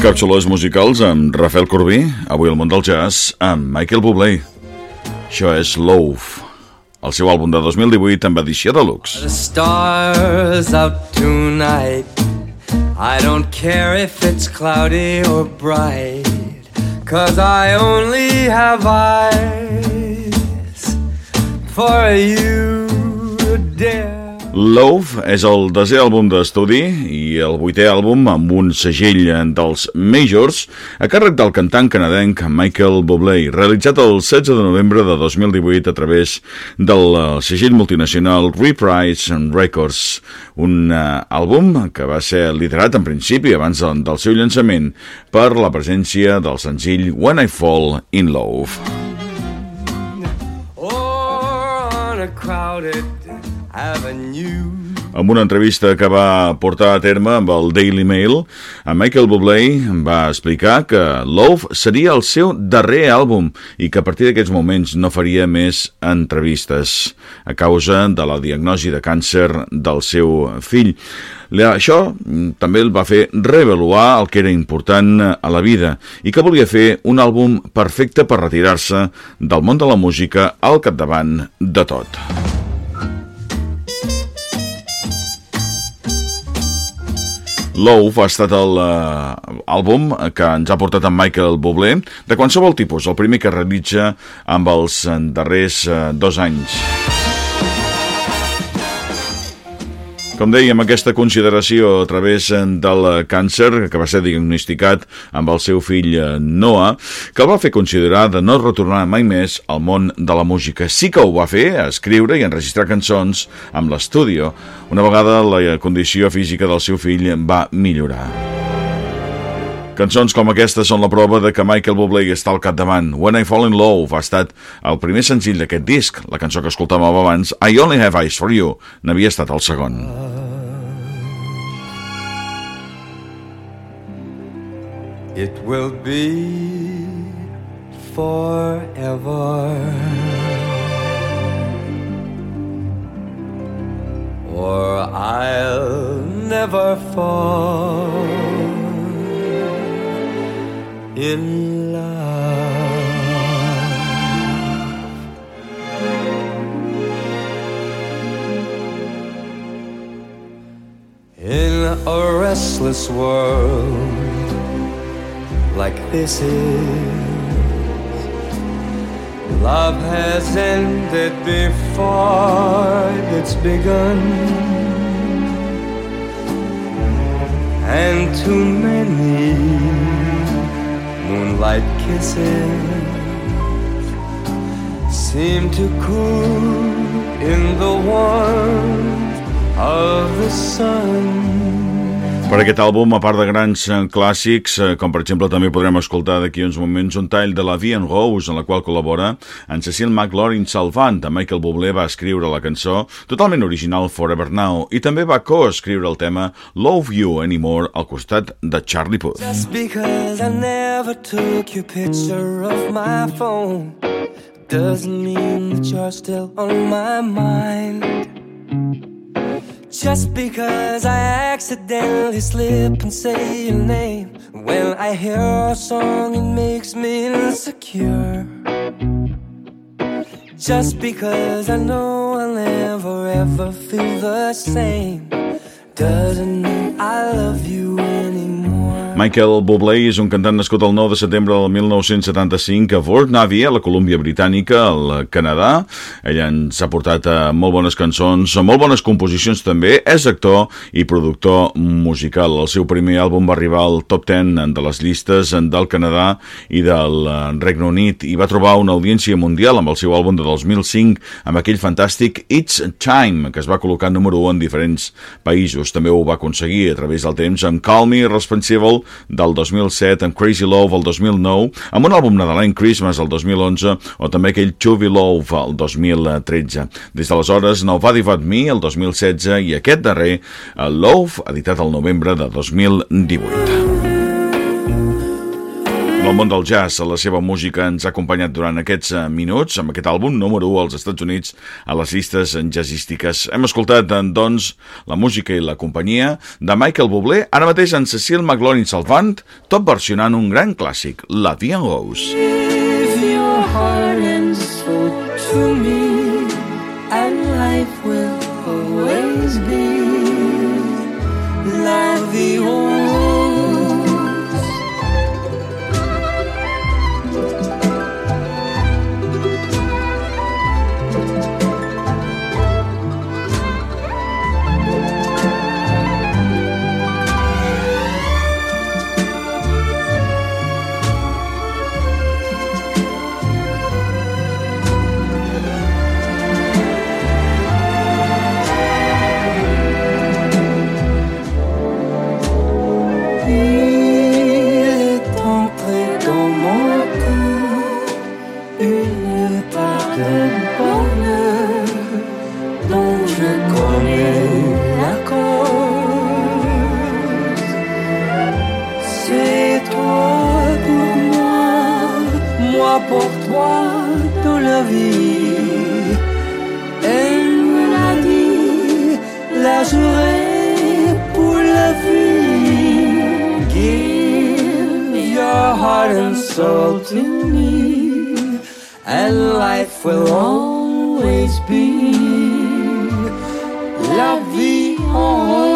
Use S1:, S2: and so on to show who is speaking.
S1: Càpsules musicals amb Rafael Corbí, avui al món del jazz amb Michael Bublé. Això és Love, el seu àlbum de 2018 amb edició de luxe.
S2: The stars out tonight I don't care if it's cloudy or bright Cause I only have eyes for you,
S1: Love és el desè àlbum d'estudi i el vuitè àlbum amb un segell dels Majors a càrrec del cantant canadenc Michael Bublé, realitzat el 16 de novembre de 2018 a través del eh, segell multinacional Reprise Records, un uh, àlbum que va ser liderat en principi abans del seu llançament per la presència del senzill When I Fall in Love.
S2: Or on a crowded avenue
S1: En una entrevista que va portar a terme amb el Daily Mail, en Michael Bublé va explicar que Love seria el seu darrer àlbum i que a partir d'aquests moments no faria més entrevistes a causa de la diagnosi de càncer del seu fill. Això també el va fer reavaluar el que era important a la vida i que volia fer un àlbum perfecte per retirar-se del món de la música al capdavant de tot. Love ha estat l'àlbum uh, que ens ha portat en Michael Bublé de qualsevol tipus, el primer que realitza amb els darrers uh, dos anys. Com dèiem, aquesta consideració a través del càncer que va ser diagnosticat amb el seu fill eh, Noah, que el va fer considerar de no retornar mai més al món de la música. Sí que ho va fer, a escriure i enregistrar cançons amb l'estúdio, una vegada la condició física del seu fill va millorar. Cançons com aquesta són la prova de que Michael Bublé està al capdavant. When I Fall in Love ha estat el primer senzill d'aquest disc. La cançó que escoltàvem abans, I Only Have Eyes For You, n'havia estat el segon.
S2: It will be forever Or I'll never fall in love. In a restless world like this is Love has ended before it's begun. And too many moonlight kisses Seem to cool in the warmth of the sun
S1: Per aquest àlbum, a part de grans eh, clàssics, eh, com per exemple també podrem escoltar d'aquí uns moments un tall de la Vie en Rose, en la qual col·labora en Cecil McLaurin salvant. De Michael Bublé va escriure la cançó totalment original Forever Now i també va coescriure el tema Love You Anymore al costat de Charlie Puth.
S2: Just because I never took your picture of my phone Doesn't mean that you're still on my mind Just because I accidentally slip and say your name When I hear a song it makes me insecure. Just because I know I'll never ever feel the same Doesn't mean I love you
S1: Michael Bublé és un cantant nascut el 9 de setembre del 1975 a Fort Navy, a la Colúmbia Britànica, al Canadà. Ell ens ha portat a eh, molt bones cançons, molt bones composicions també. És actor i productor musical. El seu primer àlbum va arribar al top 10 de les llistes del Canadà i del eh, Regne Unit i va trobar una audiència mundial amb el seu àlbum de 2005 amb aquell fantàstic It's Time, que es va col·locar número 1 en diferents països. També ho va aconseguir a través del temps amb Call Me Responsible del 2007, amb Crazy Love el 2009, amb un àlbum nadalenc Christmas el 2011 o també aquell Chubby Love el 2013. Des d'aleshores, Nobody But Me el 2016 i aquest darrer, Love, editat el novembre de 2018. El món del jazz, la seva música ens ha acompanyat durant aquests eh, minuts amb aquest àlbum número 1 als Estats Units a les llistes jazzístiques. Hem escoltat, eh, doncs, la música i la companyia de Michael Bublé, ara mateix en Cecil McLaurin Salvant, tot versionant un gran clàssic, La en Rose.
S2: Give your heart and soul to me, and life will nagerai pour la vie. Give your heart and soul to me, and life will always be la vie. En